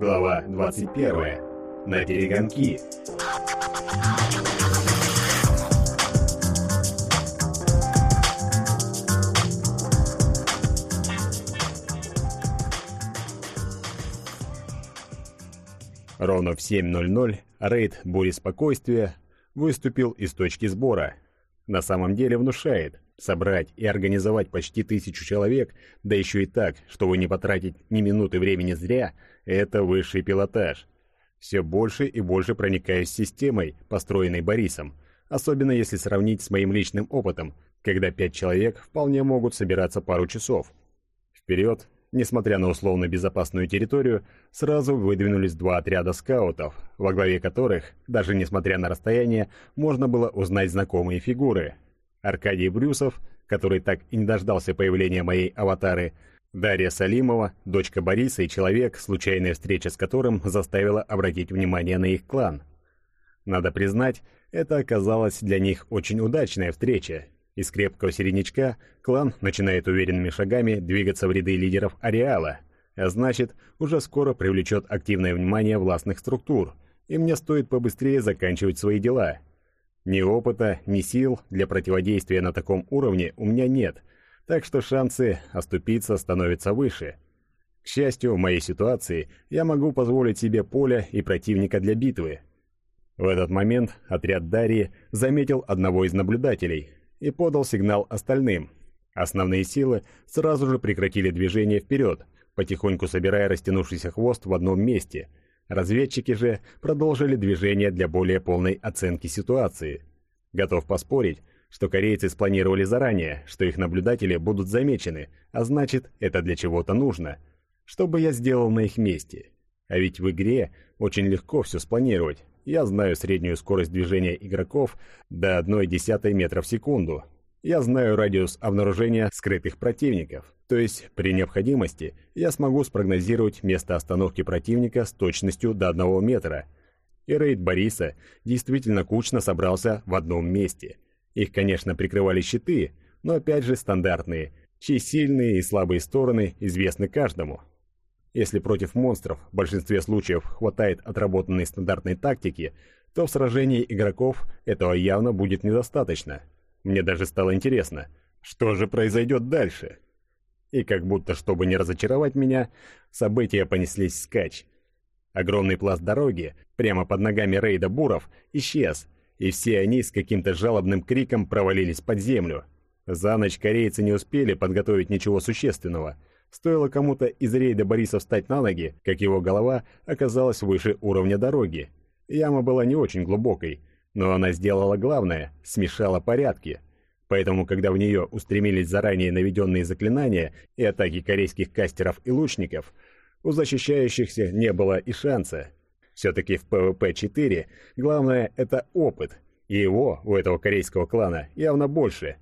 Глава 21. На перегонки. Ровно в 7.00 рейд «Бури спокойствия» выступил из точки сбора. На самом деле внушает, собрать и организовать почти тысячу человек, да еще и так, чтобы не потратить ни минуты времени зря, это высший пилотаж. Все больше и больше проникаюсь системой, построенной Борисом, особенно если сравнить с моим личным опытом, когда пять человек вполне могут собираться пару часов. Вперед несмотря на условно безопасную территорию, сразу выдвинулись два отряда скаутов, во главе которых, даже несмотря на расстояние, можно было узнать знакомые фигуры. Аркадий Брюсов, который так и не дождался появления моей аватары, Дарья Салимова, дочка Бориса и человек, случайная встреча с которым заставила обратить внимание на их клан. Надо признать, это оказалась для них очень удачная встреча, из крепкого середнячка клан начинает уверенными шагами двигаться в ряды лидеров ареала, а значит, уже скоро привлечет активное внимание властных структур, и мне стоит побыстрее заканчивать свои дела. Ни опыта, ни сил для противодействия на таком уровне у меня нет, так что шансы оступиться становятся выше. К счастью, в моей ситуации я могу позволить себе поле и противника для битвы. В этот момент отряд Дарьи заметил одного из наблюдателей – и подал сигнал остальным. Основные силы сразу же прекратили движение вперед, потихоньку собирая растянувшийся хвост в одном месте. Разведчики же продолжили движение для более полной оценки ситуации. Готов поспорить, что корейцы спланировали заранее, что их наблюдатели будут замечены, а значит, это для чего-то нужно. Что бы я сделал на их месте? А ведь в игре очень легко все спланировать. Я знаю среднюю скорость движения игроков до 1,1 метра в секунду. Я знаю радиус обнаружения скрытых противников. То есть, при необходимости, я смогу спрогнозировать место остановки противника с точностью до 1 метра. И рейд Бориса действительно кучно собрался в одном месте. Их, конечно, прикрывали щиты, но опять же стандартные, чьи сильные и слабые стороны известны каждому. Если против монстров в большинстве случаев хватает отработанной стандартной тактики, то в сражении игроков этого явно будет недостаточно. Мне даже стало интересно, что же произойдет дальше? И как будто, чтобы не разочаровать меня, события понеслись скач. Огромный пласт дороги, прямо под ногами рейда буров, исчез, и все они с каким-то жалобным криком провалились под землю. За ночь корейцы не успели подготовить ничего существенного – Стоило кому-то из рейда Бориса встать на ноги, как его голова оказалась выше уровня дороги. Яма была не очень глубокой, но она сделала главное – смешала порядки. Поэтому, когда в нее устремились заранее наведенные заклинания и атаки корейских кастеров и лучников, у защищающихся не было и шанса. Все-таки в PvP-4 главное – это опыт, и его у этого корейского клана явно больше.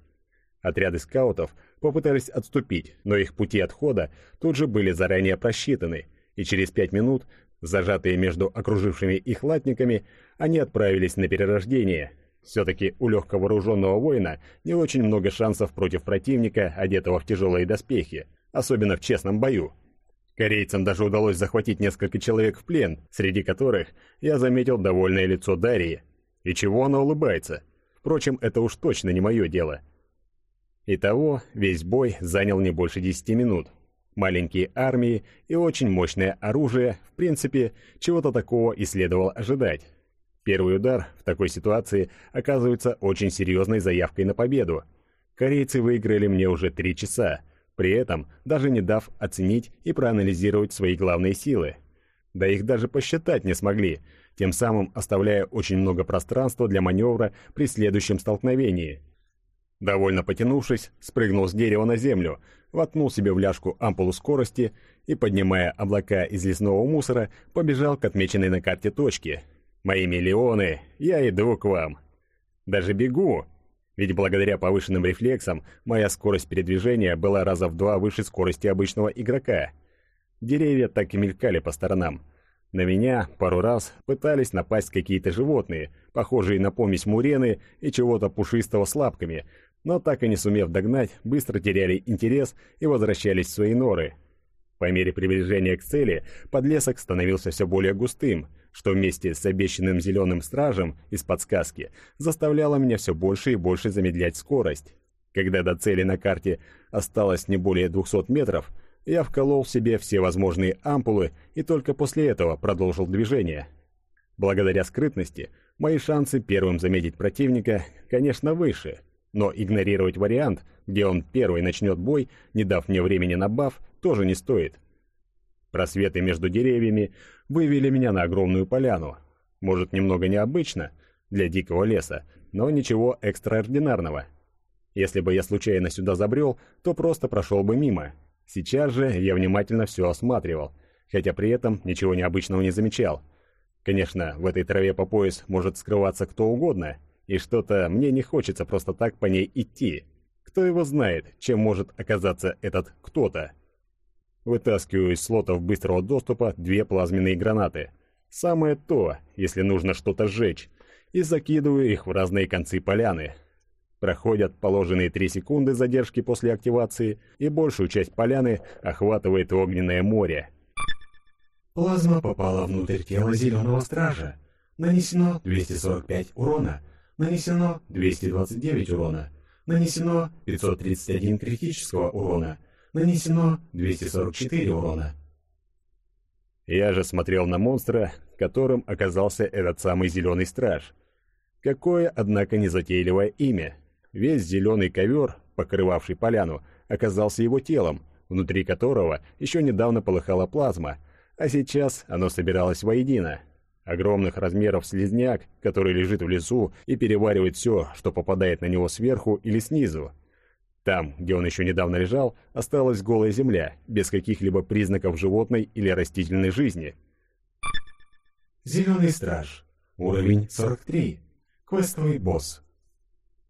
Отряды скаутов – попытались отступить, но их пути отхода тут же были заранее просчитаны, и через пять минут, зажатые между окружившими их латниками, они отправились на перерождение. Все-таки у легко вооруженного воина не очень много шансов против противника, одетого в тяжелые доспехи, особенно в честном бою. Корейцам даже удалось захватить несколько человек в плен, среди которых я заметил довольное лицо Дарьи. И чего она улыбается? Впрочем, это уж точно не мое дело. Итого, весь бой занял не больше 10 минут. Маленькие армии и очень мощное оружие, в принципе, чего-то такого и следовало ожидать. Первый удар в такой ситуации оказывается очень серьезной заявкой на победу. Корейцы выиграли мне уже три часа, при этом даже не дав оценить и проанализировать свои главные силы. Да их даже посчитать не смогли, тем самым оставляя очень много пространства для маневра при следующем столкновении – Довольно потянувшись, спрыгнул с дерева на землю, воткнул себе в ляжку ампулу скорости и, поднимая облака из лесного мусора, побежал к отмеченной на карте точке. «Мои миллионы, я иду к вам!» «Даже бегу!» Ведь благодаря повышенным рефлексам моя скорость передвижения была раза в два выше скорости обычного игрока. Деревья так и мелькали по сторонам. На меня пару раз пытались напасть какие-то животные, похожие на помесь мурены и чего-то пушистого с лапками, но так и не сумев догнать, быстро теряли интерес и возвращались в свои норы. По мере приближения к цели подлесок становился все более густым, что вместе с обещанным зеленым стражем из подсказки заставляло меня все больше и больше замедлять скорость. Когда до цели на карте осталось не более 200 метров, я вколол в себе все возможные ампулы и только после этого продолжил движение. Благодаря скрытности, мои шансы первым заметить противника, конечно, выше, но игнорировать вариант, где он первый начнет бой, не дав мне времени на баф, тоже не стоит. Просветы между деревьями вывели меня на огромную поляну. Может, немного необычно для дикого леса, но ничего экстраординарного. Если бы я случайно сюда забрел, то просто прошел бы мимо. Сейчас же я внимательно все осматривал, хотя при этом ничего необычного не замечал. Конечно, в этой траве по пояс может скрываться кто угодно, и что-то мне не хочется просто так по ней идти. Кто его знает, чем может оказаться этот кто-то. Вытаскиваю из слотов быстрого доступа две плазменные гранаты. Самое то, если нужно что-то сжечь, и закидываю их в разные концы поляны. Проходят положенные три секунды задержки после активации, и большую часть поляны охватывает огненное море. Плазма попала внутрь тела Зеленого Стража. Нанесено 245 урона. Нанесено 229 урона. Нанесено 531 критического урона. Нанесено 244 урона. Я же смотрел на монстра, которым оказался этот самый зеленый страж. Какое, однако, незатейливое имя. Весь зеленый ковер, покрывавший поляну, оказался его телом, внутри которого еще недавно полыхала плазма, а сейчас оно собиралось воедино. Огромных размеров слизняк, который лежит в лесу и переваривает все, что попадает на него сверху или снизу. Там, где он еще недавно лежал, осталась голая земля, без каких-либо признаков животной или растительной жизни. Зеленый страж. Уровень 43. Квестовый босс.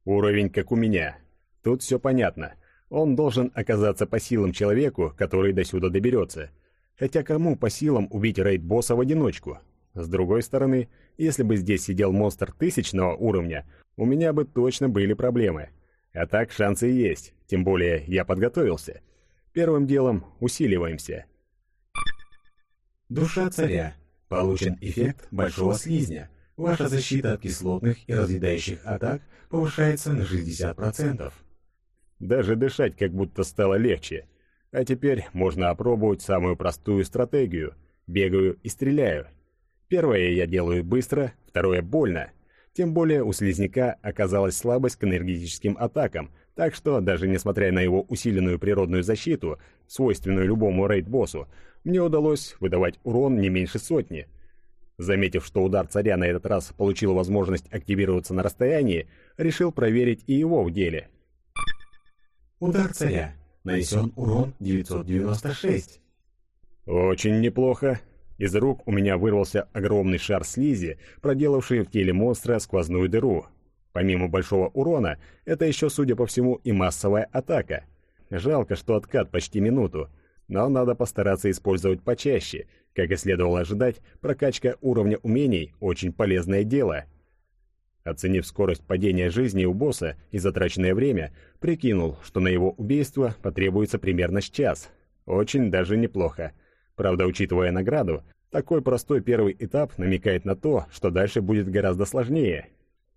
Уровень как у меня. Тут все понятно. Он должен оказаться по силам человеку, который до сюда доберется. Хотя кому по силам убить рейд-босса в одиночку? С другой стороны, если бы здесь сидел монстр тысячного уровня, у меня бы точно были проблемы. А так шансы есть, тем более я подготовился. Первым делом усиливаемся. Душа царя. Получен эффект большого слизня. Ваша защита от кислотных и разъедающих атак повышается на 60%. Даже дышать как будто стало легче. А теперь можно опробовать самую простую стратегию. Бегаю и стреляю. Первое я делаю быстро, второе больно. Тем более у слизняка оказалась слабость к энергетическим атакам, так что, даже несмотря на его усиленную природную защиту, свойственную любому рейд-боссу, мне удалось выдавать урон не меньше сотни. Заметив, что удар царя на этот раз получил возможность активироваться на расстоянии, решил проверить и его в деле. Удар царя. Нанесен урон 996. Очень неплохо. Из рук у меня вырвался огромный шар слизи, проделавший в теле монстра сквозную дыру. Помимо большого урона, это еще, судя по всему, и массовая атака. Жалко, что откат почти минуту, но надо постараться использовать почаще. Как и следовало ожидать, прокачка уровня умений – очень полезное дело. Оценив скорость падения жизни у босса и затраченное время, прикинул, что на его убийство потребуется примерно час. Очень даже неплохо. Правда, учитывая награду, такой простой первый этап намекает на то, что дальше будет гораздо сложнее.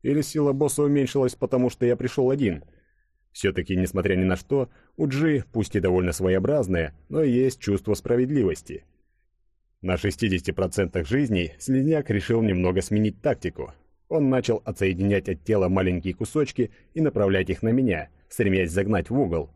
Или сила босса уменьшилась, потому что я пришел один. Все-таки, несмотря ни на что, у Джи, пусть и довольно своеобразное, но есть чувство справедливости. На 60% жизней Слизняк решил немного сменить тактику. Он начал отсоединять от тела маленькие кусочки и направлять их на меня, стремясь загнать в угол.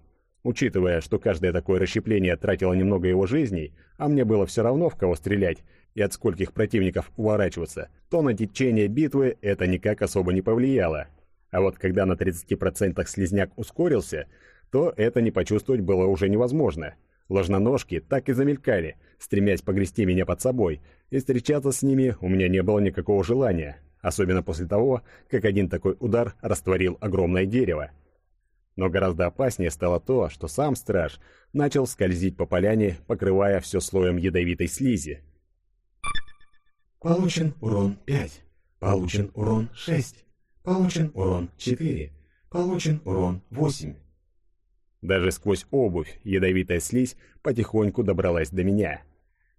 Учитывая, что каждое такое расщепление тратило немного его жизней, а мне было все равно в кого стрелять и от скольких противников уворачиваться, то на течение битвы это никак особо не повлияло. А вот когда на 30% слизняк ускорился, то это не почувствовать было уже невозможно. Ложноножки так и замелькали, стремясь погрести меня под собой, и встречаться с ними у меня не было никакого желания, особенно после того, как один такой удар растворил огромное дерево. Но гораздо опаснее стало то, что сам страж начал скользить по поляне, покрывая все слоем ядовитой слизи. Получен урон 5. Получен урон 6. Получен урон 4. Получен урон 8. Даже сквозь обувь ядовитая слизь потихоньку добралась до меня.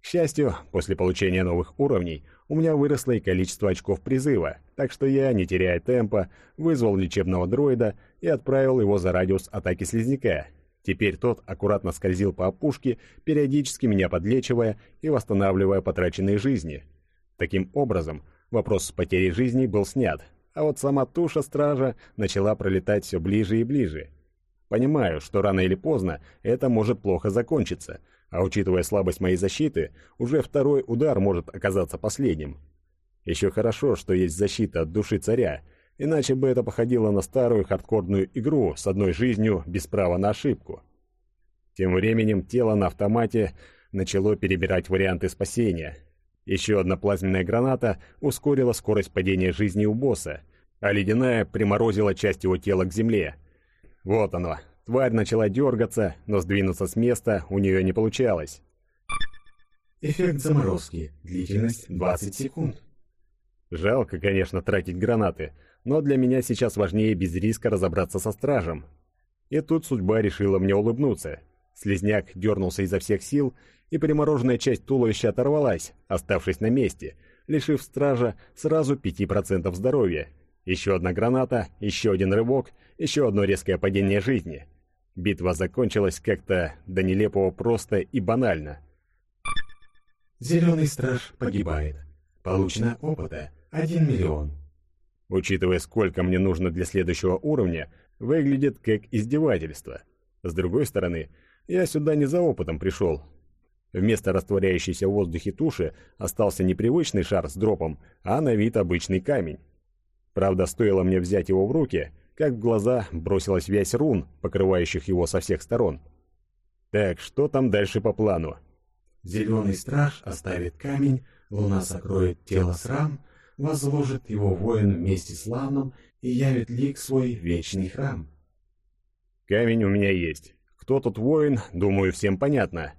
К счастью, после получения новых уровней у меня выросло и количество очков призыва, так что я, не теряя темпа, вызвал лечебного дроида и отправил его за радиус атаки слизняка. Теперь тот аккуратно скользил по опушке, периодически меня подлечивая и восстанавливая потраченные жизни. Таким образом, вопрос с потерей жизней был снят, а вот сама туша стража начала пролетать все ближе и ближе. Понимаю, что рано или поздно это может плохо закончиться — а учитывая слабость моей защиты, уже второй удар может оказаться последним. Еще хорошо, что есть защита от души царя, иначе бы это походило на старую хардкорную игру с одной жизнью без права на ошибку. Тем временем тело на автомате начало перебирать варианты спасения. Еще одна плазменная граната ускорила скорость падения жизни у босса, а ледяная приморозила часть его тела к земле. Вот оно, Тварь начала дергаться, но сдвинуться с места у нее не получалось. Эффект заморозки. Длительность 20 секунд. Жалко, конечно, тратить гранаты, но для меня сейчас важнее без риска разобраться со стражем. И тут судьба решила мне улыбнуться. Слизняк дернулся изо всех сил, и примороженная часть туловища оторвалась, оставшись на месте, лишив стража сразу 5% здоровья. Еще одна граната, еще один рывок, еще одно резкое падение жизни — Битва закончилась как-то до нелепого просто и банально. Зеленый страж погибает. Получено опыта 1 миллион. Учитывая, сколько мне нужно для следующего уровня, выглядит как издевательство. С другой стороны, я сюда не за опытом пришел. Вместо растворяющейся в воздухе туши остался непривычный шар с дропом, а на вид обычный камень. Правда, стоило мне взять его в руки – как в глаза бросилась вязь рун, покрывающих его со всех сторон. Так, что там дальше по плану? Зеленый страж оставит камень, луна сокроет тело срам, возложит его воин вместе с лавном и явит лик свой вечный храм. Камень у меня есть. Кто тут воин, думаю, всем понятно.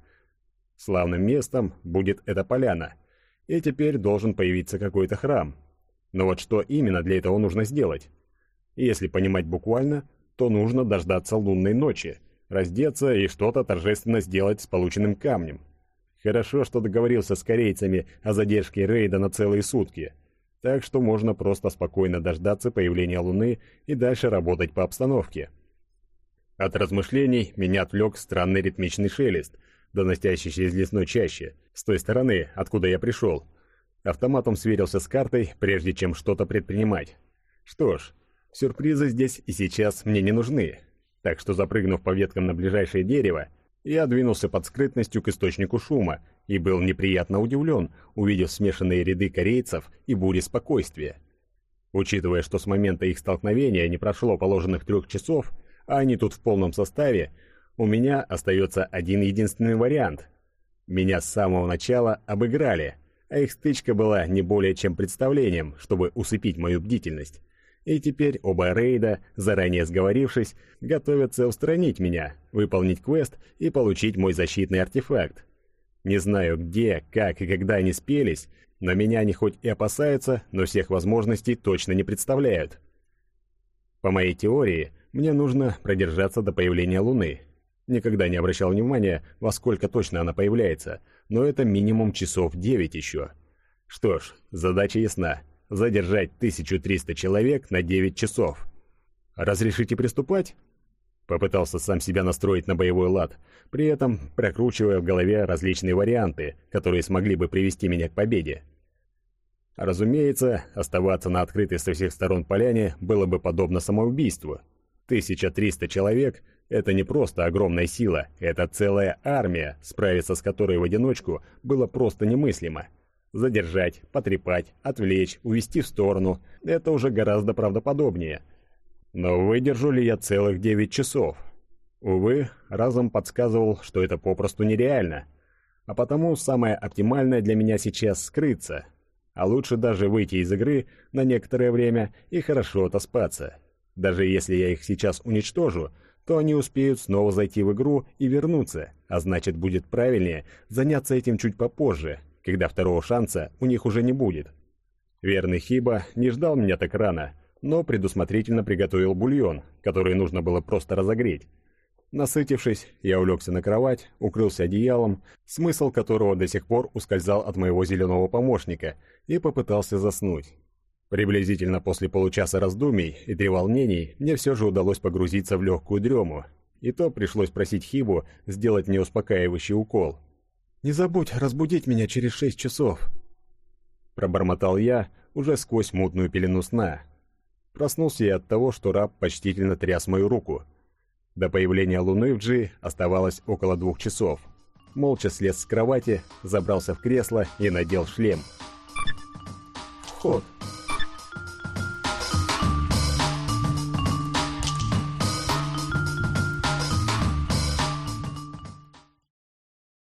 Славным местом будет эта поляна. И теперь должен появиться какой-то храм. Но вот что именно для этого нужно сделать? Если понимать буквально, то нужно дождаться лунной ночи, раздеться и что-то торжественно сделать с полученным камнем. Хорошо, что договорился с корейцами о задержке рейда на целые сутки, так что можно просто спокойно дождаться появления Луны и дальше работать по обстановке. От размышлений меня отвлек странный ритмичный шелест, доносящийся из лесной чащи, с той стороны, откуда я пришел. Автоматом сверился с картой, прежде чем что-то предпринимать. Что ж, Сюрпризы здесь и сейчас мне не нужны, так что запрыгнув по веткам на ближайшее дерево, я двинулся под скрытностью к источнику шума и был неприятно удивлен, увидев смешанные ряды корейцев и бури спокойствия. Учитывая, что с момента их столкновения не прошло положенных трех часов, а они тут в полном составе, у меня остается один единственный вариант. Меня с самого начала обыграли, а их стычка была не более чем представлением, чтобы усыпить мою бдительность. И теперь оба рейда, заранее сговорившись, готовятся устранить меня, выполнить квест и получить мой защитный артефакт. Не знаю где, как и когда они спелись, но меня они хоть и опасаются, но всех возможностей точно не представляют. По моей теории, мне нужно продержаться до появления Луны. Никогда не обращал внимания, во сколько точно она появляется, но это минимум часов 9 еще. Что ж, задача ясна задержать 1300 человек на 9 часов. «Разрешите приступать?» Попытался сам себя настроить на боевой лад, при этом прокручивая в голове различные варианты, которые смогли бы привести меня к победе. Разумеется, оставаться на открытой со всех сторон поляне было бы подобно самоубийству. 1300 человек – это не просто огромная сила, это целая армия, справиться с которой в одиночку было просто немыслимо. Задержать, потрепать, отвлечь, увести в сторону – это уже гораздо правдоподобнее. Но выдержу ли я целых 9 часов? Увы, разум подсказывал, что это попросту нереально. А потому самое оптимальное для меня сейчас скрыться. А лучше даже выйти из игры на некоторое время и хорошо отоспаться. Даже если я их сейчас уничтожу, то они успеют снова зайти в игру и вернуться, а значит будет правильнее заняться этим чуть попозже, когда второго шанса у них уже не будет. Верный Хиба не ждал меня так рано, но предусмотрительно приготовил бульон, который нужно было просто разогреть. Насытившись, я улегся на кровать, укрылся одеялом, смысл которого до сих пор ускользал от моего зеленого помощника, и попытался заснуть. Приблизительно после получаса раздумий и треволнений мне все же удалось погрузиться в легкую дрему, и то пришлось просить Хибу сделать мне успокаивающий укол. «Не забудь разбудить меня через шесть часов», — пробормотал я уже сквозь мутную пелену сна. Проснулся я от того, что раб почтительно тряс мою руку — до появления Луны в Джи оставалось около двух часов. Молча слез с кровати, забрался в кресло и надел шлем. «Вход!»